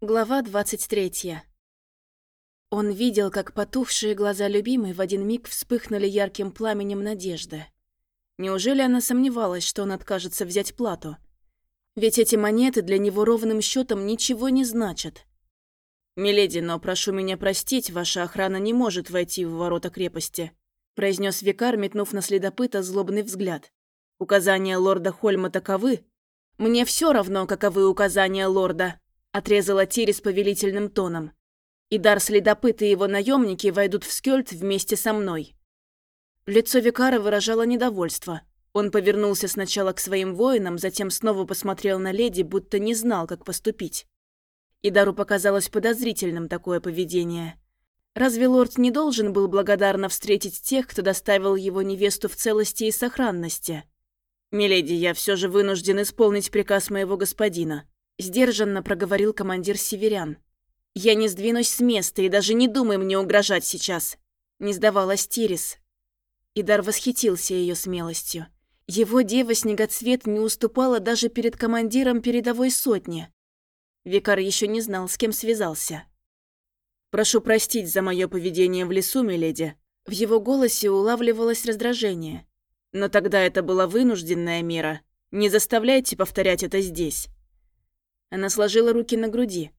Глава 23. Он видел, как потухшие глаза любимой в один миг вспыхнули ярким пламенем надежды. Неужели она сомневалась, что он откажется взять плату? Ведь эти монеты для него ровным счетом ничего не значат. «Миледи, но прошу меня простить, ваша охрана не может войти в ворота крепости», произнес викар, метнув на следопыта злобный взгляд. «Указания лорда Хольма таковы?» «Мне все равно, каковы указания лорда», отрезала Тирис повелительным тоном. «И дар следопыт и его наемники войдут в Скёльд вместе со мной». Лицо Викара выражало недовольство. Он повернулся сначала к своим воинам, затем снова посмотрел на леди, будто не знал, как поступить. Идару показалось подозрительным такое поведение. Разве лорд не должен был благодарно встретить тех, кто доставил его невесту в целости и сохранности? «Миледи, я все же вынужден исполнить приказ моего господина», Сдержанно проговорил командир северян. «Я не сдвинусь с места и даже не думай мне угрожать сейчас!» Не сдавалась Тирис. Идар восхитился ее смелостью. Его дева-снегоцвет не уступала даже перед командиром передовой сотни. Викар еще не знал, с кем связался. «Прошу простить за мое поведение в лесу, миледи». В его голосе улавливалось раздражение. «Но тогда это была вынужденная мера. Не заставляйте повторять это здесь». Она сложила руки на груди.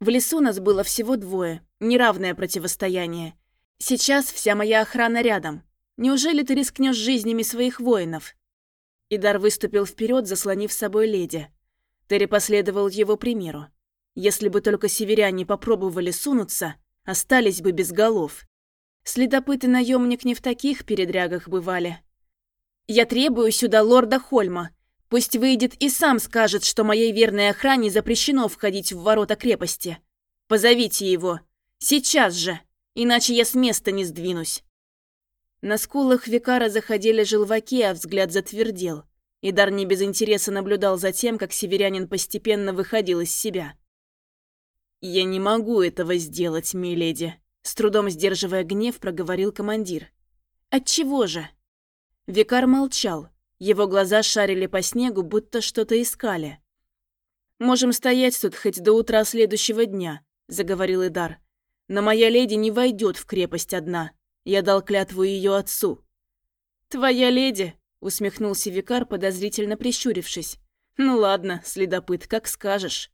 В лесу нас было всего двое, неравное противостояние. Сейчас вся моя охрана рядом. Неужели ты рискнешь жизнями своих воинов? Идар выступил вперед, заслонив с собой леди. Терри последовал его примеру. Если бы только северяне попробовали сунуться, остались бы без голов. Следопыт и наемник не в таких передрягах бывали. «Я требую сюда лорда Хольма. Пусть выйдет и сам скажет, что моей верной охране запрещено входить в ворота крепости. Позовите его. Сейчас же, иначе я с места не сдвинусь». На скулах Викара заходили желваки, а взгляд затвердел. Идар не без интереса наблюдал за тем, как северянин постепенно выходил из себя. «Я не могу этого сделать, миледи», — с трудом сдерживая гнев, проговорил командир. «Отчего же?» Викар молчал, его глаза шарили по снегу, будто что-то искали. «Можем стоять тут хоть до утра следующего дня», — заговорил Идар. «Но моя леди не войдет в крепость одна. Я дал клятву ее отцу». «Твоя леди?» — усмехнулся Викар, подозрительно прищурившись. «Ну ладно, следопыт, как скажешь».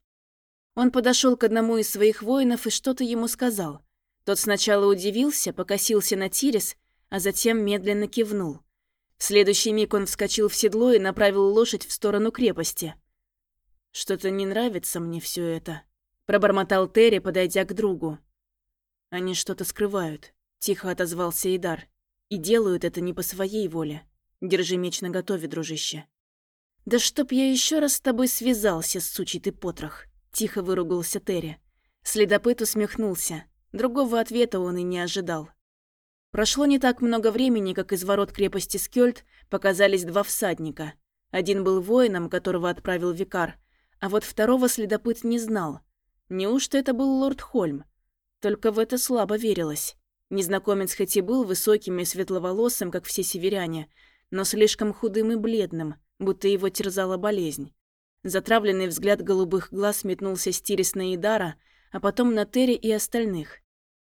Он подошел к одному из своих воинов и что-то ему сказал. Тот сначала удивился, покосился на Тирис, а затем медленно кивнул. В следующий миг он вскочил в седло и направил лошадь в сторону крепости. «Что-то не нравится мне все это», — пробормотал Терри, подойдя к другу. «Они что-то скрывают», — тихо отозвался Идар. «И делают это не по своей воле. Держи меч наготове, дружище». «Да чтоб я еще раз с тобой связался, сучий ты потрох», — тихо выругался Терри. Следопыт усмехнулся. Другого ответа он и не ожидал. Прошло не так много времени, как из ворот крепости Скёльд показались два всадника. Один был воином, которого отправил викар, а вот второго следопыт не знал. Неужто это был лорд Хольм? Только в это слабо верилось. Незнакомец хоть и был высоким и светловолосым, как все северяне, но слишком худым и бледным, будто его терзала болезнь. Затравленный взгляд голубых глаз метнулся с Тирис на Идара, а потом на Терри и остальных.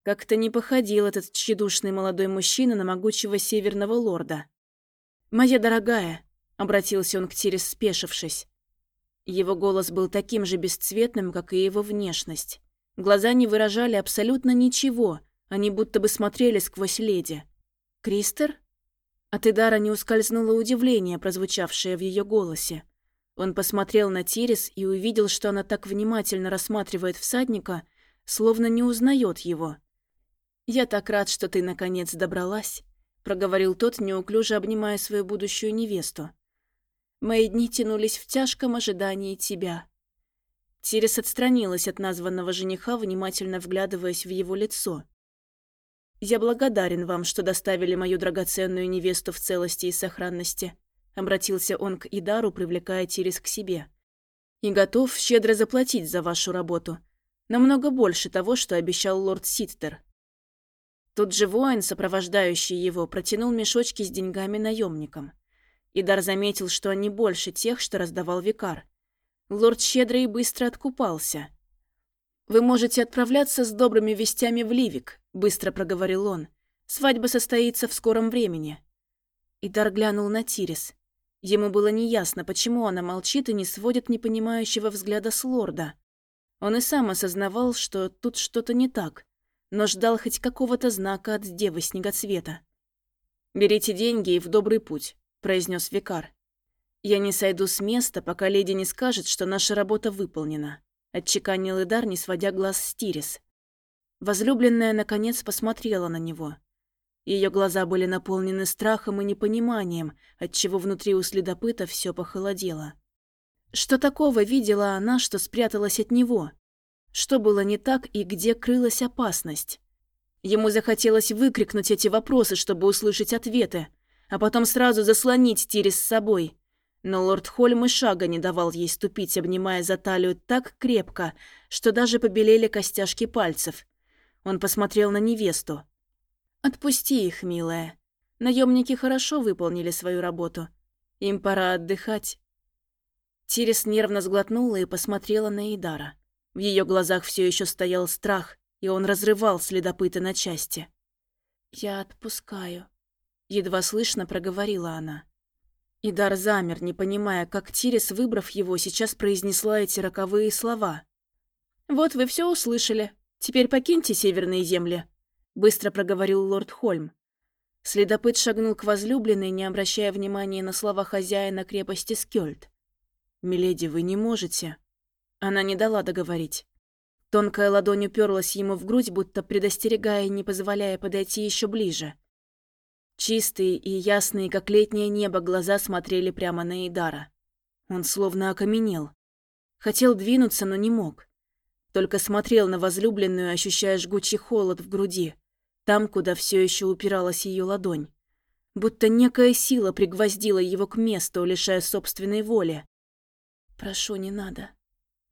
Как-то не походил этот тщедушный молодой мужчина на могучего северного лорда. «Моя дорогая», — обратился он к Тире, спешившись. Его голос был таким же бесцветным, как и его внешность. Глаза не выражали абсолютно ничего, они будто бы смотрели сквозь леди. «Кристер?» От Идара не ускользнуло удивление, прозвучавшее в ее голосе. Он посмотрел на Тирис и увидел, что она так внимательно рассматривает всадника, словно не узнает его. «Я так рад, что ты наконец добралась», — проговорил тот, неуклюже обнимая свою будущую невесту. «Мои дни тянулись в тяжком ожидании тебя». Тирис отстранилась от названного жениха, внимательно вглядываясь в его лицо. «Я благодарен вам, что доставили мою драгоценную невесту в целости и сохранности», — обратился он к Идару, привлекая Тирис к себе. «И готов щедро заплатить за вашу работу. Намного больше того, что обещал лорд Ситтер». Тут же воин, сопровождающий его, протянул мешочки с деньгами наемникам. Идар заметил, что они больше тех, что раздавал викар. Лорд щедро и быстро откупался. «Вы можете отправляться с добрыми вестями в Ливик», — быстро проговорил он. «Свадьба состоится в скором времени». Идар глянул на Тирис. Ему было неясно, почему она молчит и не сводит непонимающего взгляда с лорда. Он и сам осознавал, что тут что-то не так, но ждал хоть какого-то знака от девы Снегоцвета. «Берите деньги и в добрый путь», — произнес Викар. «Я не сойду с места, пока леди не скажет, что наша работа выполнена», — отчеканил Идар, не сводя глаз с Тирис. Возлюбленная, наконец, посмотрела на него. Ее глаза были наполнены страхом и непониманием, отчего внутри у следопыта все похолодело. Что такого видела она, что спряталась от него? Что было не так и где крылась опасность? Ему захотелось выкрикнуть эти вопросы, чтобы услышать ответы, а потом сразу заслонить Тирис с собой. Но лорд Хольм и шага не давал ей ступить, обнимая за талию так крепко, что даже побелели костяшки пальцев. Он посмотрел на невесту. «Отпусти их, милая. Наемники хорошо выполнили свою работу. Им пора отдыхать». Тирис нервно сглотнула и посмотрела на Идара. В ее глазах все еще стоял страх, и он разрывал следопыта на части. «Я отпускаю», — едва слышно проговорила она. Идар замер, не понимая, как Тирис, выбрав его, сейчас произнесла эти роковые слова. «Вот вы все услышали. Теперь покиньте северные земли», — быстро проговорил лорд Хольм. Следопыт шагнул к возлюбленной, не обращая внимания на слова хозяина крепости Скёльд. «Миледи, вы не можете». Она не дала договорить. Тонкая ладонь уперлась ему в грудь, будто предостерегая не позволяя подойти еще ближе. Чистые и ясные, как летнее небо, глаза смотрели прямо на Идара. Он словно окаменел. Хотел двинуться, но не мог. Только смотрел на возлюбленную, ощущая жгучий холод в груди, там, куда все еще упиралась ее ладонь. Будто некая сила пригвоздила его к месту, лишая собственной воли. «Прошу, не надо», —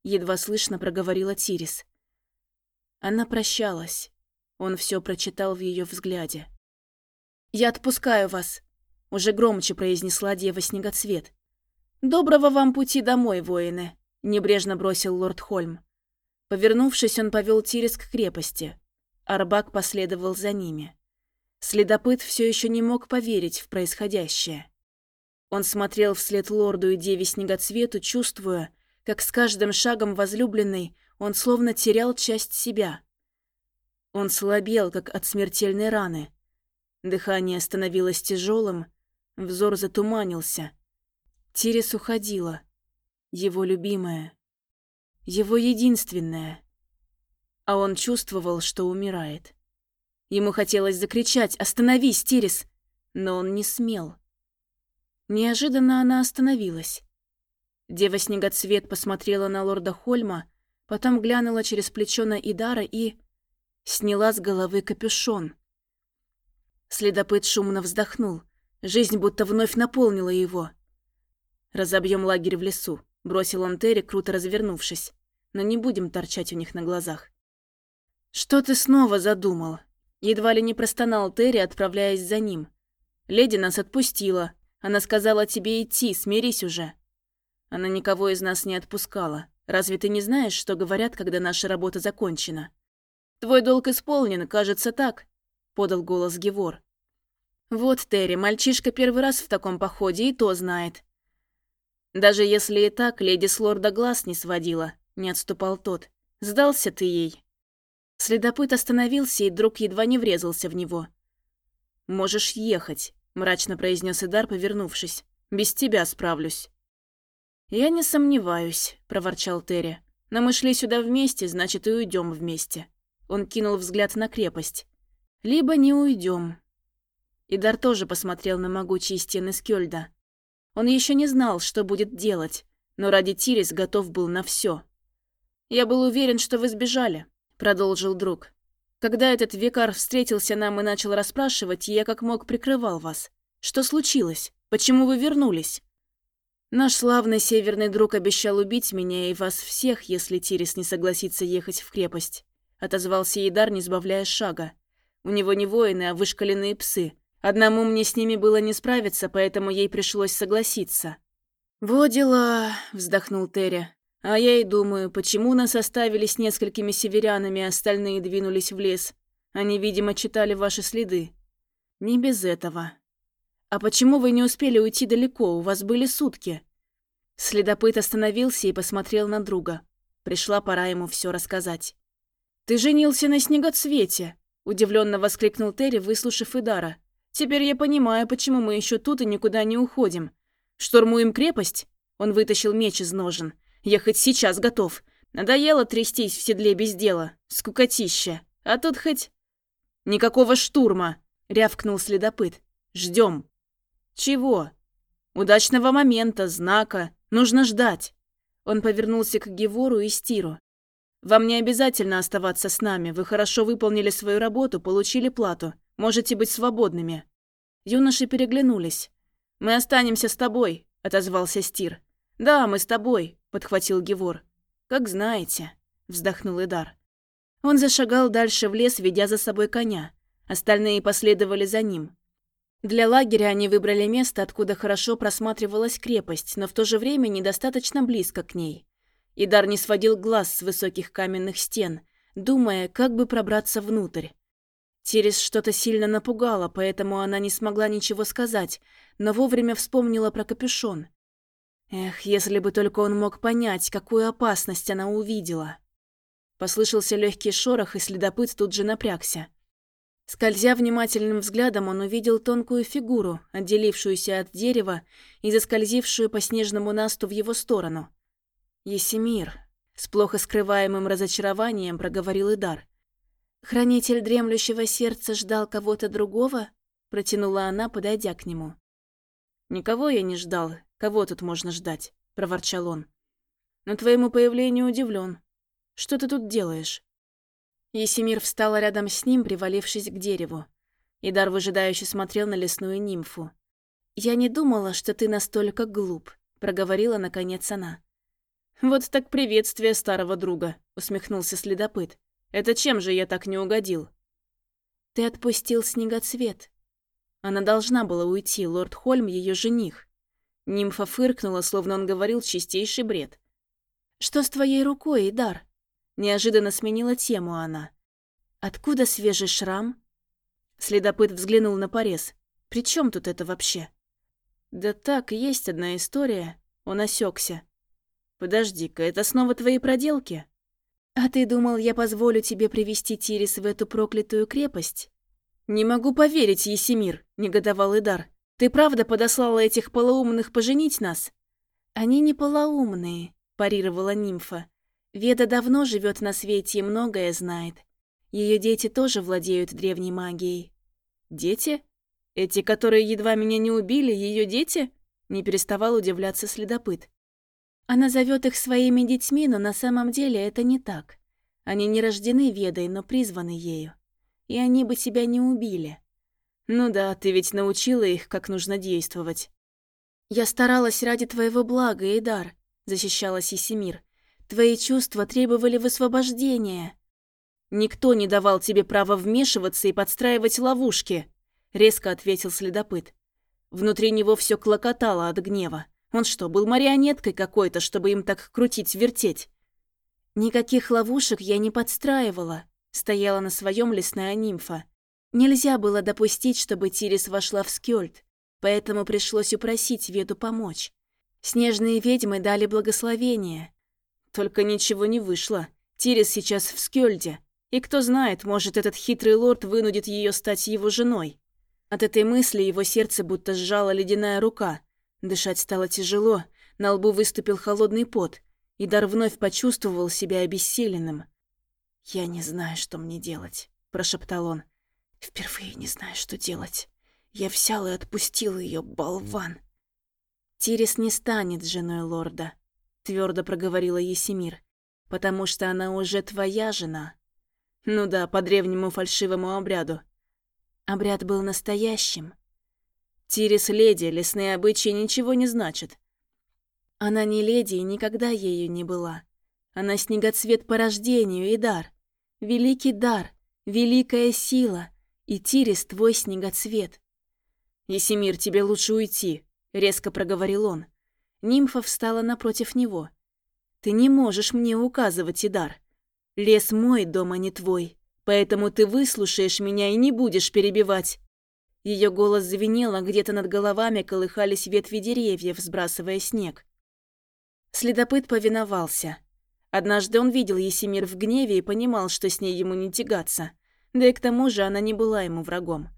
едва слышно проговорила Тирис. Она прощалась. Он все прочитал в ее взгляде. «Я отпускаю вас», — уже громче произнесла дева Снегоцвет. «Доброго вам пути домой, воины», — небрежно бросил лорд Хольм. Повернувшись, он повел Тирис к крепости. Арбак последовал за ними. Следопыт все еще не мог поверить в происходящее. Он смотрел вслед лорду и деве Снегоцвету, чувствуя, как с каждым шагом возлюбленный он словно терял часть себя. Он слабел, как от смертельной раны. Дыхание становилось тяжелым, взор затуманился. Тирис уходила. Его любимая. Его единственная. А он чувствовал, что умирает. Ему хотелось закричать «Остановись, Тирис!» Но он не смел. Неожиданно она остановилась. Дева Снегоцвет посмотрела на лорда Хольма, потом глянула через плечо на Идара и... сняла с головы капюшон. Следопыт шумно вздохнул. Жизнь будто вновь наполнила его. «Разобьем лагерь в лесу», — бросил он Терри, круто развернувшись. «Но не будем торчать у них на глазах». «Что ты снова задумал?» Едва ли не простонал Терри, отправляясь за ним. «Леди нас отпустила. Она сказала тебе идти, смирись уже». Она никого из нас не отпускала. Разве ты не знаешь, что говорят, когда наша работа закончена? Твой долг исполнен, кажется так, подал голос Гевор. Вот, Терри, мальчишка первый раз в таком походе и то знает. Даже если и так, леди с лорда глаз не сводила, не отступал тот. Сдался ты ей. Следопыт остановился, и друг едва не врезался в него. «Можешь ехать», — мрачно произнес Идар, повернувшись. «Без тебя справлюсь». «Я не сомневаюсь», — проворчал Терри. «Но мы шли сюда вместе, значит, и уйдем вместе». Он кинул взгляд на крепость. «Либо не уйдем». Идар тоже посмотрел на могучие стены Скёльда. Он еще не знал, что будет делать, но ради Тирис готов был на все. «Я был уверен, что вы сбежали», — продолжил друг. «Когда этот викар встретился нам и начал расспрашивать, я как мог прикрывал вас. Что случилось? Почему вы вернулись?» Наш славный северный друг обещал убить меня и вас всех, если Тирис не согласится ехать в крепость. Отозвался Едар, не сбавляя шага. У него не воины, а вышкаленные псы. Одному мне с ними было не справиться, поэтому ей пришлось согласиться. «Во дела», — вздохнул Терри. А я и думаю, почему нас оставили с несколькими северянами, а остальные двинулись в лес. Они, видимо, читали ваши следы. Не без этого. А почему вы не успели уйти далеко? У вас были сутки. Следопыт остановился и посмотрел на друга. Пришла пора ему все рассказать. «Ты женился на снегоцвете!» – удивленно воскликнул Терри, выслушав Идара. «Теперь я понимаю, почему мы еще тут и никуда не уходим. Штурмуем крепость?» Он вытащил меч из ножен. «Я хоть сейчас готов. Надоело трястись в седле без дела. Скукотища. А тут хоть...» «Никакого штурма!» – рявкнул следопыт. Ждем. «Чего?» «Удачного момента, знака. Нужно ждать». Он повернулся к Гевору и Стиру. «Вам не обязательно оставаться с нами. Вы хорошо выполнили свою работу, получили плату. Можете быть свободными». Юноши переглянулись. «Мы останемся с тобой», — отозвался Стир. «Да, мы с тобой», — подхватил Гевор. «Как знаете», — вздохнул Идар. Он зашагал дальше в лес, ведя за собой коня. Остальные последовали за ним. Для лагеря они выбрали место, откуда хорошо просматривалась крепость, но в то же время недостаточно близко к ней. Идар не сводил глаз с высоких каменных стен, думая, как бы пробраться внутрь. Терес что-то сильно напугало, поэтому она не смогла ничего сказать, но вовремя вспомнила про капюшон. Эх, если бы только он мог понять, какую опасность она увидела. Послышался легкий шорох, и следопыт тут же напрягся. Скользя внимательным взглядом, он увидел тонкую фигуру, отделившуюся от дерева и заскользившую по снежному насту в его сторону. «Есемир», — с плохо скрываемым разочарованием проговорил Идар. «Хранитель дремлющего сердца ждал кого-то другого?» — протянула она, подойдя к нему. «Никого я не ждал. Кого тут можно ждать?» — проворчал он. «Но твоему появлению удивлен. Что ты тут делаешь?» Есемир встала рядом с ним, привалившись к дереву. Идар выжидающе смотрел на лесную нимфу. «Я не думала, что ты настолько глуп», — проговорила наконец она. «Вот так приветствие старого друга», — усмехнулся следопыт. «Это чем же я так не угодил?» «Ты отпустил снегоцвет». Она должна была уйти, лорд Хольм ее жених. Нимфа фыркнула, словно он говорил чистейший бред. «Что с твоей рукой, Идар?» Неожиданно сменила тему она. «Откуда свежий шрам?» Следопыт взглянул на порез. «При чем тут это вообще?» «Да так, есть одна история». Он осекся. «Подожди-ка, это снова твои проделки?» «А ты думал, я позволю тебе привести Тирис в эту проклятую крепость?» «Не могу поверить, Есемир», — негодовал Идар. «Ты правда подослала этих полоумных поженить нас?» «Они не полоумные», — парировала нимфа. Веда давно живет на свете и многое знает. Ее дети тоже владеют древней магией. Дети? Эти, которые едва меня не убили, ее дети? Не переставал удивляться следопыт. Она зовет их своими детьми, но на самом деле это не так. Они не рождены Ведой, но призваны ею. И они бы тебя не убили. Ну да, ты ведь научила их, как нужно действовать. Я старалась ради твоего блага, Эйдар, защищалась Исемир. Твои чувства требовали высвобождения. Никто не давал тебе права вмешиваться и подстраивать ловушки, резко ответил следопыт. Внутри него все клокотало от гнева. Он что, был марионеткой какой-то, чтобы им так крутить-вертеть? Никаких ловушек я не подстраивала, стояла на своем лесная нимфа. Нельзя было допустить, чтобы Тирис вошла в Скёльд, поэтому пришлось упросить Веду помочь. Снежные ведьмы дали благословение, только ничего не вышло. Тирис сейчас в Скёльде. И кто знает, может, этот хитрый лорд вынудит ее стать его женой. От этой мысли его сердце будто сжала ледяная рука. Дышать стало тяжело, на лбу выступил холодный пот, и Дар вновь почувствовал себя обессиленным. «Я не знаю, что мне делать», – прошептал он. «Впервые не знаю, что делать. Я взял и отпустил ее, болван». Тирис не станет женой лорда твердо проговорила Есемир, потому что она уже твоя жена. Ну да, по древнему фальшивому обряду. Обряд был настоящим. Тирис леди, лесные обычаи ничего не значат. Она не леди и никогда ею не была. Она снегоцвет по рождению и дар. Великий дар, великая сила. И Тирис твой снегоцвет. «Есемир, тебе лучше уйти», — резко проговорил он. Нимфа встала напротив него. Ты не можешь мне указывать, Идар. Лес мой, дома не твой, поэтому ты выслушаешь меня и не будешь перебивать». Ее голос звенел, а где-то над головами колыхались ветви деревьев, сбрасывая снег. Следопыт повиновался. Однажды он видел Есимир в гневе и понимал, что с ней ему не тягаться. Да и к тому же она не была ему врагом.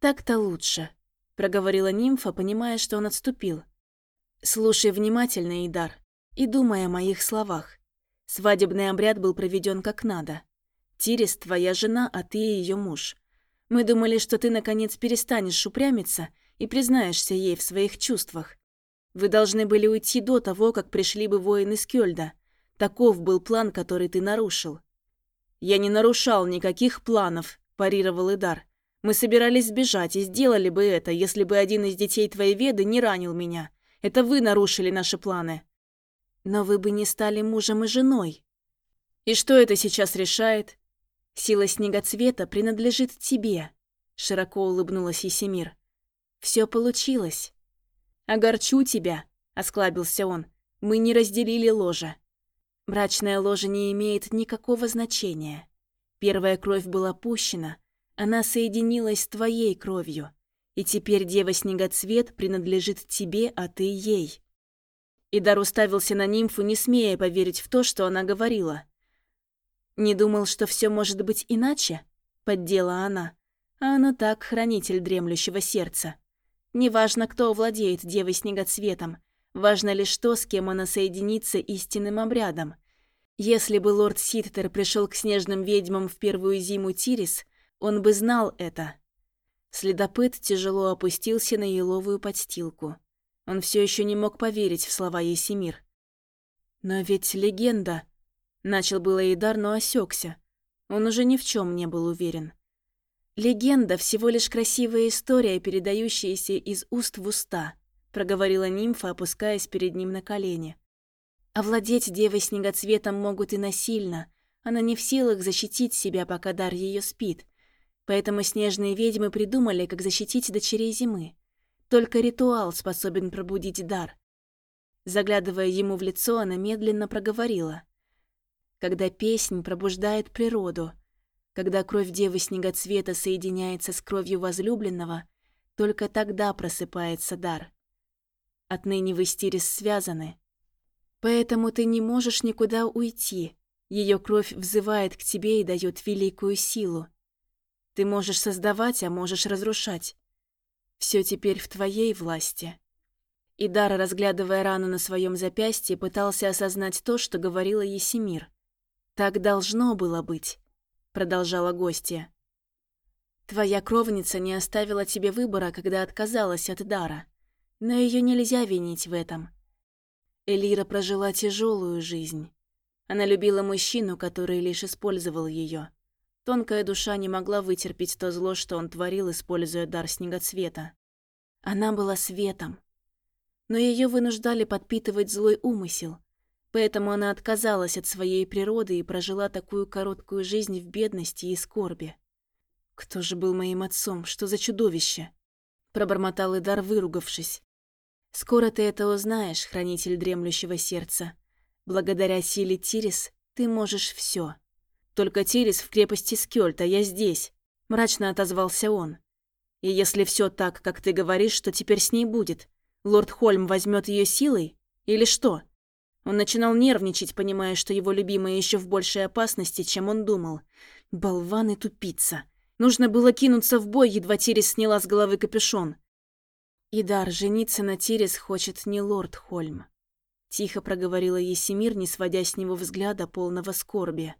«Так-то лучше», — проговорила нимфа, понимая, что он отступил. «Слушай внимательно, Идар, и думай о моих словах. Свадебный обряд был проведен как надо. Тирис твоя жена, а ты ее муж. Мы думали, что ты наконец перестанешь упрямиться и признаешься ей в своих чувствах. Вы должны были уйти до того, как пришли бы воины Скёльда. Таков был план, который ты нарушил. Я не нарушал никаких планов, парировал Идар. Мы собирались сбежать и сделали бы это, если бы один из детей твоей веды не ранил меня. Это вы нарушили наши планы. Но вы бы не стали мужем и женой. И что это сейчас решает? Сила снегоцвета принадлежит тебе, широко улыбнулась Есемир. Все получилось. «Огорчу тебя», — осклабился он. «Мы не разделили ложа. Брачная ложа не имеет никакого значения. Первая кровь была пущена, она соединилась с твоей кровью, и теперь Дева Снегоцвет принадлежит тебе, а ты ей». Идар уставился на нимфу, не смея поверить в то, что она говорила. «Не думал, что все может быть иначе?» — поддела она. «А оно так, хранитель дремлющего сердца». Неважно, кто владеет Девой Снегоцветом, важно лишь то, с кем она соединится истинным обрядом. Если бы лорд Ситтер пришел к снежным ведьмам в первую зиму Тирис, он бы знал это. Следопыт тяжело опустился на еловую подстилку. Он все еще не мог поверить в слова Есимир. «Но ведь легенда...» Начал было Идар, но осекся. Он уже ни в чем не был уверен. «Легенда — всего лишь красивая история, передающаяся из уст в уста», — проговорила нимфа, опускаясь перед ним на колени. «Овладеть девой снегоцветом могут и насильно. Она не в силах защитить себя, пока дар ее спит. Поэтому снежные ведьмы придумали, как защитить дочерей зимы. Только ритуал способен пробудить дар». Заглядывая ему в лицо, она медленно проговорила. «Когда песнь пробуждает природу», — когда кровь Девы Снегоцвета соединяется с кровью возлюбленного, только тогда просыпается дар. Отныне вы с связаны. Поэтому ты не можешь никуда уйти. Ее кровь взывает к тебе и дает великую силу. Ты можешь создавать, а можешь разрушать. Все теперь в твоей власти. Идар, разглядывая рану на своем запястье, пытался осознать то, что говорила Есимир. Так должно было быть продолжала гостья. Твоя кровница не оставила тебе выбора, когда отказалась от дара. Но ее нельзя винить в этом. Элира прожила тяжелую жизнь. Она любила мужчину, который лишь использовал ее. Тонкая душа не могла вытерпеть то зло, что он творил, используя дар снегоцвета. Она была светом. Но ее вынуждали подпитывать злой умысел, Поэтому она отказалась от своей природы и прожила такую короткую жизнь в бедности и скорби. «Кто же был моим отцом? Что за чудовище?» Пробормотал Идар, выругавшись. «Скоро ты это узнаешь, хранитель дремлющего сердца. Благодаря силе Тирис ты можешь все. Только Тирис в крепости Скёльт, а я здесь», — мрачно отозвался он. «И если все так, как ты говоришь, что теперь с ней будет? Лорд Хольм возьмет ее силой? Или что?» Он начинал нервничать, понимая, что его любимая еще в большей опасности, чем он думал. Болван и тупица. Нужно было кинуться в бой, едва Тирис сняла с головы капюшон. «Идар, жениться на Тирис хочет не лорд Хольм», — тихо проговорила Есимир, не сводя с него взгляда полного скорби.